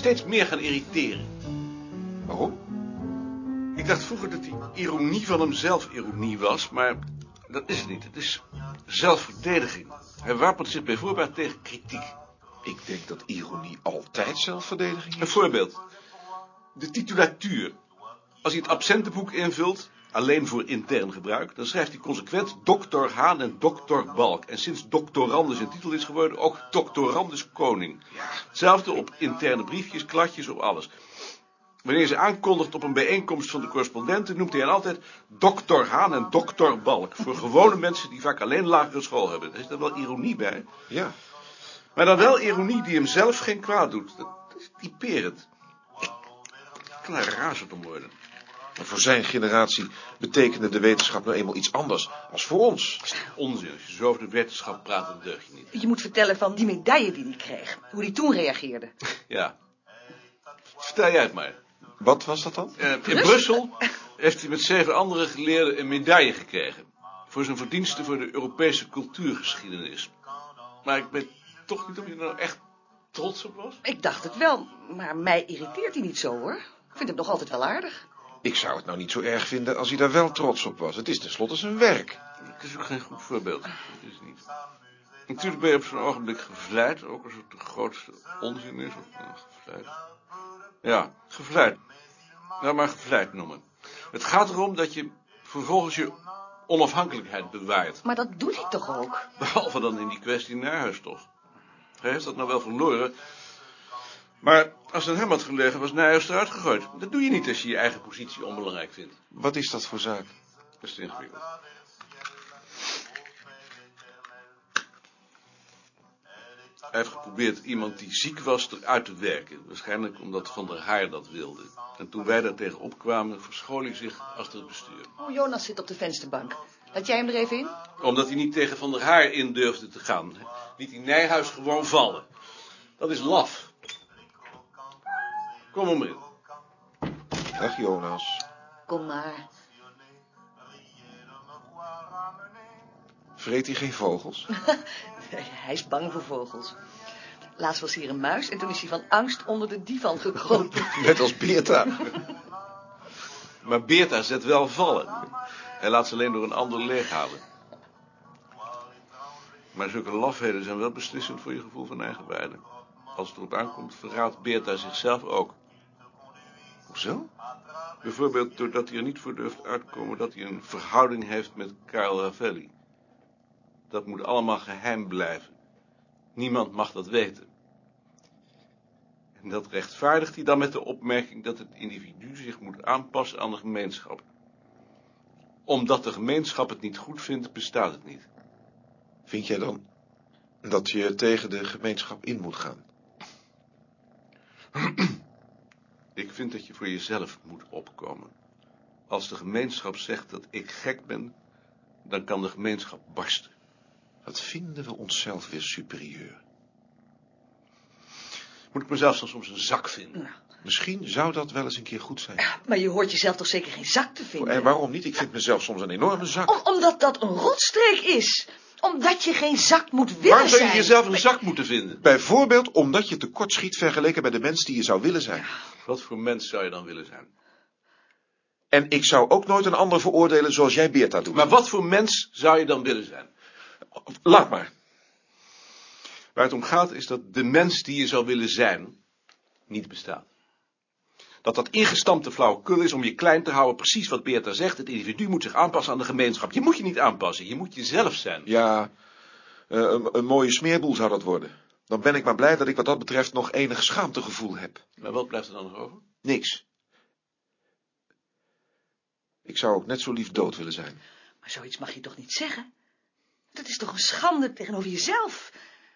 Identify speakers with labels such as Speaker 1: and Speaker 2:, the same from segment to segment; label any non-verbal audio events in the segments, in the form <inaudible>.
Speaker 1: steeds meer gaan irriteren.
Speaker 2: Waarom?
Speaker 1: Ik dacht vroeger dat die ironie van hem zelf ironie was, maar dat is het niet. Het is zelfverdediging. Hij wapent zich bijvoorbeeld tegen kritiek.
Speaker 2: Ik denk dat ironie altijd zelfverdediging
Speaker 1: Een
Speaker 2: is.
Speaker 1: voorbeeld. De titulatuur. Als hij het absentenboek invult, alleen voor intern gebruik, dan schrijft hij consequent dokter Haan en dokter Balk. En sinds doctorandus een titel is geworden, ook doctorandus koning. Hetzelfde op interne briefjes, kladjes, op alles. Wanneer ze aankondigt op een bijeenkomst van de correspondenten, noemt hij hen altijd dokter Haan en dokter Balk. Voor gewone mensen die vaak alleen lagere school hebben. Daar is er wel ironie bij.
Speaker 2: Ja.
Speaker 1: Maar dan wel ironie die hem zelf geen kwaad doet. Dat is typerend. Ik kan er razend om worden.
Speaker 2: Voor zijn generatie betekende de wetenschap nou eenmaal iets anders als voor ons.
Speaker 1: Onzin, als je zo over de wetenschap praat, dan deug je niet.
Speaker 3: Je moet vertellen van die medaille die hij kreeg. Hoe hij toen reageerde. <laughs>
Speaker 1: Ja. Vertel jij het maar.
Speaker 2: Wat was dat dan?
Speaker 1: Eh, in Brussel heeft hij met zeven andere geleerden een medaille gekregen. Voor zijn verdiensten voor de Europese cultuurgeschiedenis. Maar ik weet toch niet of hij er nou echt trots op was.
Speaker 3: Ik dacht het wel, maar mij irriteert hij niet zo hoor. Ik vind hem nog altijd wel aardig.
Speaker 2: Ik zou het nou niet zo erg vinden als hij daar wel trots op was. Het is tenslotte zijn werk.
Speaker 1: Het is ook geen goed voorbeeld. Dat is het niet. Natuurlijk ben je op zo'n ogenblik gevleid, ook als het de grootste onzin is. Of, nou, gevleid. Ja, gevleid. Nou, maar gevleid noemen. Het gaat erom dat je vervolgens je onafhankelijkheid bewaart.
Speaker 3: Maar dat doet hij toch ook?
Speaker 1: Behalve dan in die kwestie Nijhuis Hij heeft dat nou wel verloren. Maar als het aan hem had gelegen, was Nijhuis eruit gegooid. Dat doe je niet als je je eigen positie onbelangrijk vindt.
Speaker 2: Wat is dat voor zaak?
Speaker 1: Dat is te ingewikkeld. Hij heeft geprobeerd iemand die ziek was eruit te werken. Waarschijnlijk omdat Van der Haar dat wilde. En toen wij daar tegen opkwamen, verschool hij zich achter het bestuur.
Speaker 3: Oh, Jonas zit op de vensterbank. Laat jij hem er even in?
Speaker 1: Omdat hij niet tegen Van der Haar in durfde te gaan. Liet hij Nijhuis gewoon vallen. Dat is laf. Kom maar in.
Speaker 2: Dag Jonas.
Speaker 3: Kom maar.
Speaker 2: Vreet hij geen vogels? <laughs>
Speaker 3: hij is bang voor vogels. Laatst was hier een muis en toen is hij van angst onder de divan gekropen. <laughs>
Speaker 2: Net als Beerta. <laughs>
Speaker 1: Maar Beerta zet wel vallen. Hij laat ze alleen door een ander leeghalen. Maar zulke lafheden zijn wel beslissend voor je gevoel van eigenwaarde. Als het erop aankomt, verraadt Beerta zichzelf ook.
Speaker 2: Hoezo?
Speaker 1: Bijvoorbeeld doordat hij er niet voor durft uitkomen dat hij een verhouding heeft met Karel Ravelli. Dat moet allemaal geheim blijven. Niemand mag dat weten. En dat rechtvaardigt hij dan met de opmerking dat het individu zich moet aanpassen aan de gemeenschap. Omdat de gemeenschap het niet goed vindt, bestaat het niet.
Speaker 2: Vind jij dan dat je tegen de gemeenschap in moet gaan? <clears throat>
Speaker 1: Ik vind dat je voor jezelf moet opkomen. Als de gemeenschap zegt dat ik gek ben, dan kan de gemeenschap barsten.
Speaker 2: Wat vinden we onszelf weer superieur?
Speaker 1: Moet ik mezelf dan soms een zak vinden?
Speaker 3: Nou,
Speaker 2: Misschien zou dat wel eens een keer goed zijn.
Speaker 3: maar je hoort jezelf toch zeker geen zak te vinden?
Speaker 2: En waarom niet? Ik vind mezelf soms een enorme zak.
Speaker 3: Om- omdat dat een rotstreek is. Omdat je geen zak moet willen
Speaker 1: Waarom zou je
Speaker 3: zijn.
Speaker 1: jezelf een zak moeten vinden?
Speaker 2: Bijvoorbeeld omdat je tekort schiet vergeleken bij de mens die je zou willen zijn.
Speaker 1: Wat voor mens zou je dan willen zijn?
Speaker 2: En ik zou ook nooit een ander veroordelen zoals jij Beerta doet.
Speaker 1: Maar wat voor mens zou je dan willen zijn?
Speaker 2: Laat maar.
Speaker 1: Waar het om gaat is dat de mens die je zou willen zijn, niet bestaat. Dat dat ingestampte flauwekul is om je klein te houden, precies wat Beerta zegt. Het individu moet zich aanpassen aan de gemeenschap. Je moet je niet aanpassen, je moet jezelf zijn.
Speaker 2: Ja, eh, een, een mooie smeerboel zou dat worden. Dan ben ik maar blij dat ik wat dat betreft nog enig schaamtegevoel heb.
Speaker 1: Maar wat blijft er dan nog over?
Speaker 2: Niks. Ik zou ook net zo lief dood willen zijn.
Speaker 3: Maar zoiets mag je toch niet zeggen? Dat is toch een schande tegenover jezelf.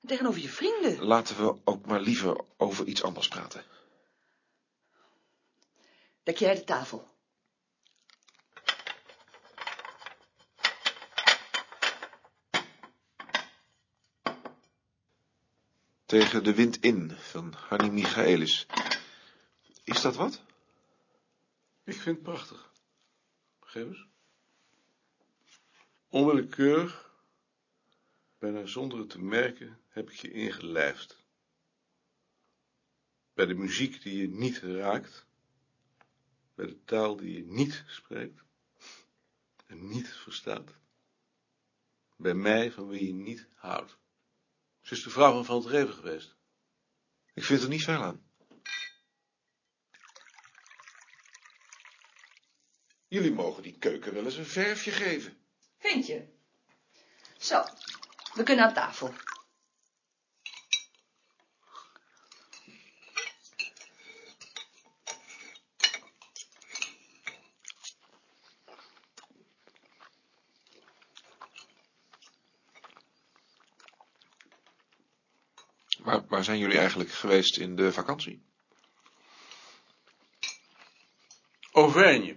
Speaker 3: en Tegenover je vrienden.
Speaker 2: Laten we ook maar liever over iets anders praten.
Speaker 3: Dek jij de tafel.
Speaker 2: Tegen de wind in, van Hanni Michaelis. Is dat wat?
Speaker 1: Ik vind het prachtig. Geef eens. Onwillekeurig, bijna zonder het te merken, heb ik je ingelijfd. Bij de muziek die je niet raakt. Bij de taal die je niet spreekt. En niet verstaat. Bij mij van wie je niet houdt. Ze is de vrouw van Van het Reven geweest.
Speaker 2: Ik vind er niet veel aan. Jullie mogen die keuken wel eens een verfje geven.
Speaker 3: Vind je? Zo, we kunnen aan tafel.
Speaker 2: Waar, waar zijn jullie eigenlijk geweest in de vakantie?
Speaker 1: Auvergne.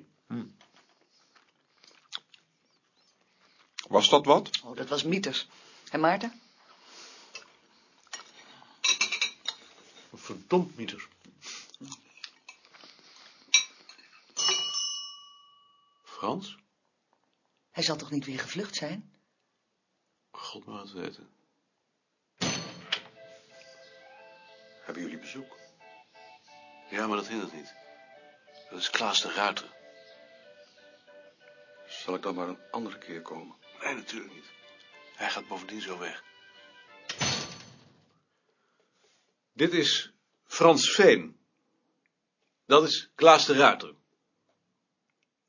Speaker 2: Was dat wat?
Speaker 3: Oh, dat was Mieters. En Maarten?
Speaker 1: Verdomd mieters. Frans?
Speaker 3: Hij zal toch niet weer gevlucht zijn?
Speaker 1: God mag het weten.
Speaker 2: Hebben jullie bezoek?
Speaker 1: Ja, maar dat hindert niet. Dat is Klaas de Ruiter.
Speaker 4: Zal ik dan maar een andere keer komen?
Speaker 1: Nee, natuurlijk niet. Hij gaat bovendien zo weg. Dit is Frans Veen. Dat is Klaas de Ruiter.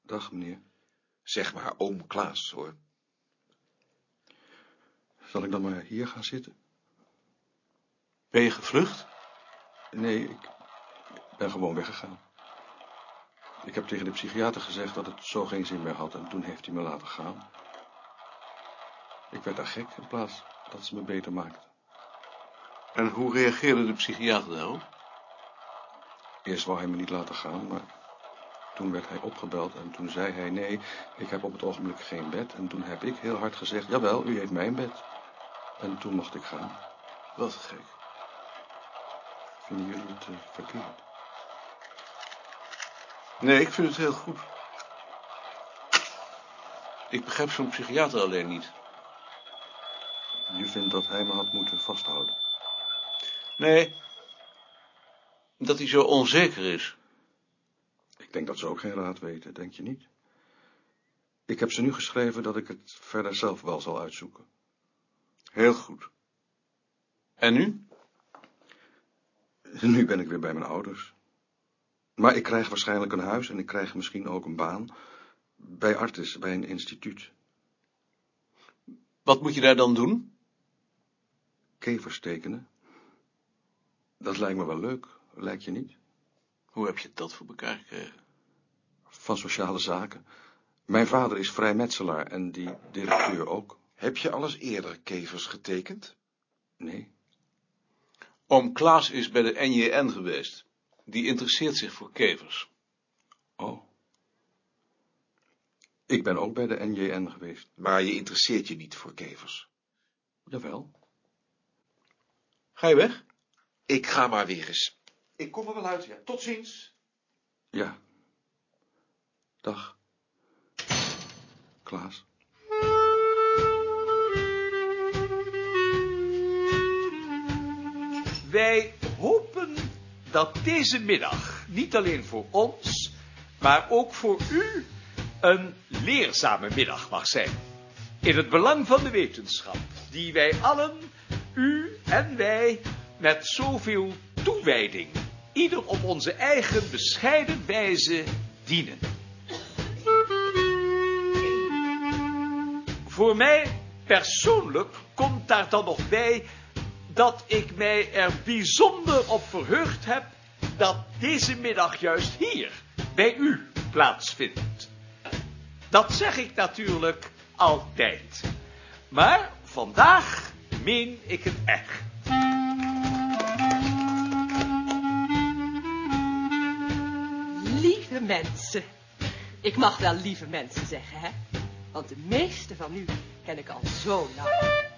Speaker 4: Dag, meneer.
Speaker 2: Zeg maar oom Klaas, hoor.
Speaker 4: Zal ik dan maar hier gaan zitten?
Speaker 1: Ben je gevlucht?
Speaker 4: Nee, ik ben gewoon weggegaan. Ik heb tegen de psychiater gezegd dat het zo geen zin meer had en toen heeft hij me laten gaan. Ik werd daar gek in plaats dat ze me beter maakte.
Speaker 1: En hoe reageerde de psychiater daarop?
Speaker 4: Eerst wou hij me niet laten gaan, maar toen werd hij opgebeld en toen zei hij nee, ik heb op het ogenblik geen bed. En toen heb ik heel hard gezegd, jawel, u heeft mijn bed. En toen mocht ik gaan.
Speaker 1: Wat gek.
Speaker 4: Vinden jullie het eh, verkeerd?
Speaker 1: Nee, ik vind het heel goed. Ik begrijp zo'n psychiater alleen niet.
Speaker 4: Je vindt dat hij me had moeten vasthouden?
Speaker 1: Nee, dat hij zo onzeker is.
Speaker 4: Ik denk dat ze ook geen raad weten, denk je niet? Ik heb ze nu geschreven dat ik het verder zelf wel zal uitzoeken.
Speaker 1: Heel goed. En nu?
Speaker 4: Nu ben ik weer bij mijn ouders. Maar ik krijg waarschijnlijk een huis en ik krijg misschien ook een baan. Bij Artis, bij een instituut.
Speaker 1: Wat moet je daar dan doen?
Speaker 4: Kevers tekenen. Dat lijkt me wel leuk, lijkt je niet?
Speaker 1: Hoe heb je dat voor elkaar gekregen?
Speaker 4: Van sociale zaken. Mijn vader is vrijmetselaar en die directeur ook.
Speaker 2: Heb je alles eerder kevers getekend?
Speaker 4: Nee,
Speaker 1: Oom Klaas is bij de NJN geweest. Die interesseert zich voor kevers.
Speaker 4: oh. Ik ben ook bij de NJN geweest.
Speaker 2: Maar je interesseert je niet voor kevers.
Speaker 4: Jawel.
Speaker 1: Ga je weg?
Speaker 2: Ik ga maar weer eens. Ik kom er wel uit, ja. Tot ziens.
Speaker 4: Ja. Dag. Klaas.
Speaker 5: Wij hopen dat deze middag niet alleen voor ons, maar ook voor u een leerzame middag mag zijn. In het belang van de wetenschap, die wij allen, u en wij, met zoveel toewijding, ieder op onze eigen bescheiden wijze dienen. Voor mij persoonlijk komt daar dan nog bij dat ik mij er bijzonder op verheugd heb dat deze middag juist hier, bij u, plaatsvindt. Dat zeg ik natuurlijk altijd. Maar vandaag meen ik het echt.
Speaker 6: Lieve mensen. Ik mag wel lieve mensen zeggen, hè? Want de meeste van u ken ik al zo lang.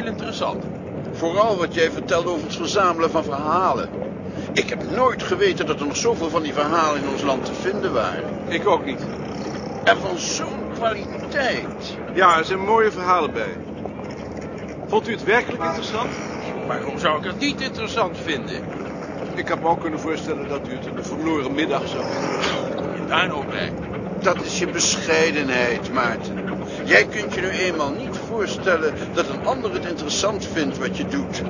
Speaker 5: Heel interessant.
Speaker 7: Vooral wat jij vertelde over het verzamelen van verhalen. Ik heb nooit geweten dat er nog zoveel van die verhalen in ons land te vinden waren.
Speaker 1: Ik ook niet.
Speaker 7: En van zo'n kwaliteit.
Speaker 1: Ja, er zijn mooie verhalen bij. Vond u het werkelijk interessant?
Speaker 7: Waarom zou ik het niet interessant vinden?
Speaker 1: Ik had me ook kunnen voorstellen dat u het een verloren middag zou vinden.
Speaker 7: Daar nou bij? Dat is je bescheidenheid, Maarten. Jij kunt je nu eenmaal niet voorstellen dat een ander het interessant vindt wat je doet.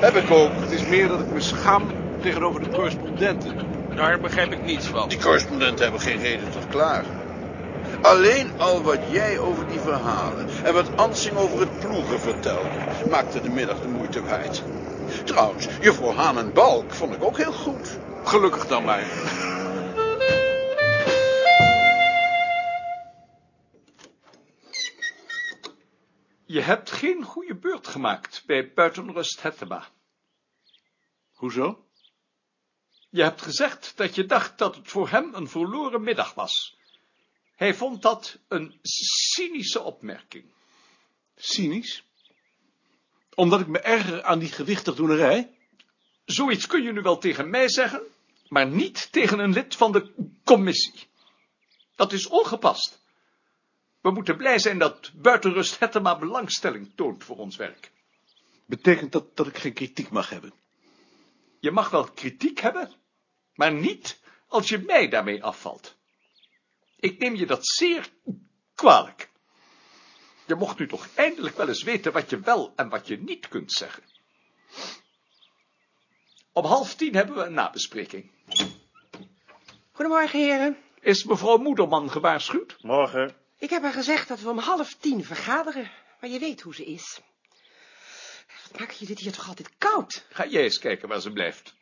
Speaker 7: Heb ik ook.
Speaker 1: Het is meer dat ik me schaam tegenover de correspondenten.
Speaker 7: Daar begrijp ik niets van. Die correspondenten hebben geen reden tot klagen. Alleen al wat jij over die verhalen en wat Ansing over het ploegen vertelde, maakte de middag de moeite waard. Trouwens, juffrouw Haan en Balk vond ik ook heel goed.
Speaker 1: Gelukkig dan maar.
Speaker 5: Je hebt geen goede beurt gemaakt bij buitenrust Hettema.
Speaker 1: Hoezo?
Speaker 5: Je hebt gezegd dat je dacht dat het voor hem een verloren middag was. Hij vond dat een cynische opmerking.
Speaker 1: Cynisch? Omdat ik me erger aan die gewichtigdoenerij?
Speaker 5: Zoiets kun je nu wel tegen mij zeggen, maar niet tegen een lid van de commissie. Dat is ongepast. We moeten blij zijn dat buitenrust Hettema belangstelling toont voor ons werk.
Speaker 1: Betekent dat dat ik geen kritiek mag hebben?
Speaker 5: Je mag wel kritiek hebben, maar niet als je mij daarmee afvalt. Ik neem je dat zeer kwalijk. Je mocht nu toch eindelijk wel eens weten wat je wel en wat je niet kunt zeggen. Om half tien hebben we een nabespreking.
Speaker 8: Goedemorgen, heren.
Speaker 5: Is mevrouw Moederman gewaarschuwd?
Speaker 9: Morgen.
Speaker 8: Ik heb haar gezegd dat we om half tien vergaderen, maar je weet hoe ze is. Wat maak je dit hier toch altijd koud?
Speaker 5: Ga jij eens kijken waar ze blijft.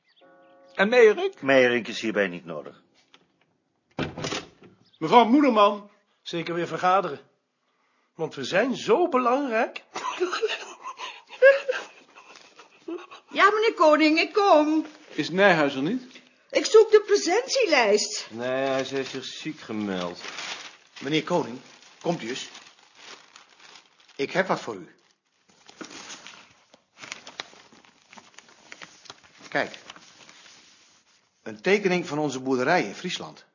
Speaker 5: En Meijerik?
Speaker 9: Meijerink is hierbij niet nodig.
Speaker 10: Mevrouw Moederman, zeker weer vergaderen. Want we zijn zo belangrijk.
Speaker 11: Ja, meneer Koning, ik kom.
Speaker 1: Is Nijhuis er niet?
Speaker 11: Ik zoek de presentielijst.
Speaker 9: Nee, hij heeft zich ziek gemeld.
Speaker 12: Meneer Koning, komt u eens. Ik heb wat voor u. Kijk. Een tekening van onze boerderij in Friesland.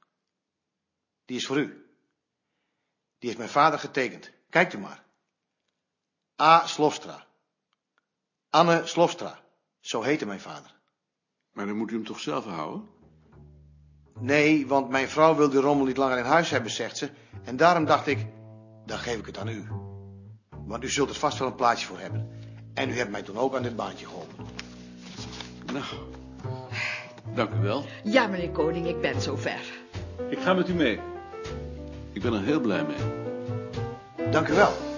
Speaker 12: Die is voor u. Die heeft mijn vader getekend. Kijkt u maar. A. Slofstra. Anne Slofstra. Zo heette mijn vader.
Speaker 1: Maar dan moet u hem toch zelf houden?
Speaker 12: Nee, want mijn vrouw wil de rommel niet langer in huis hebben, zegt ze. En daarom dacht ik, dan geef ik het aan u. Want u zult er vast wel een plaatsje voor hebben. En u hebt mij toen ook aan dit baantje geholpen.
Speaker 1: Nou, dank u wel.
Speaker 11: Ja, meneer Koning, ik ben zover.
Speaker 1: Ik ga met u mee. Ik ben er heel blij mee.
Speaker 12: Dank u wel.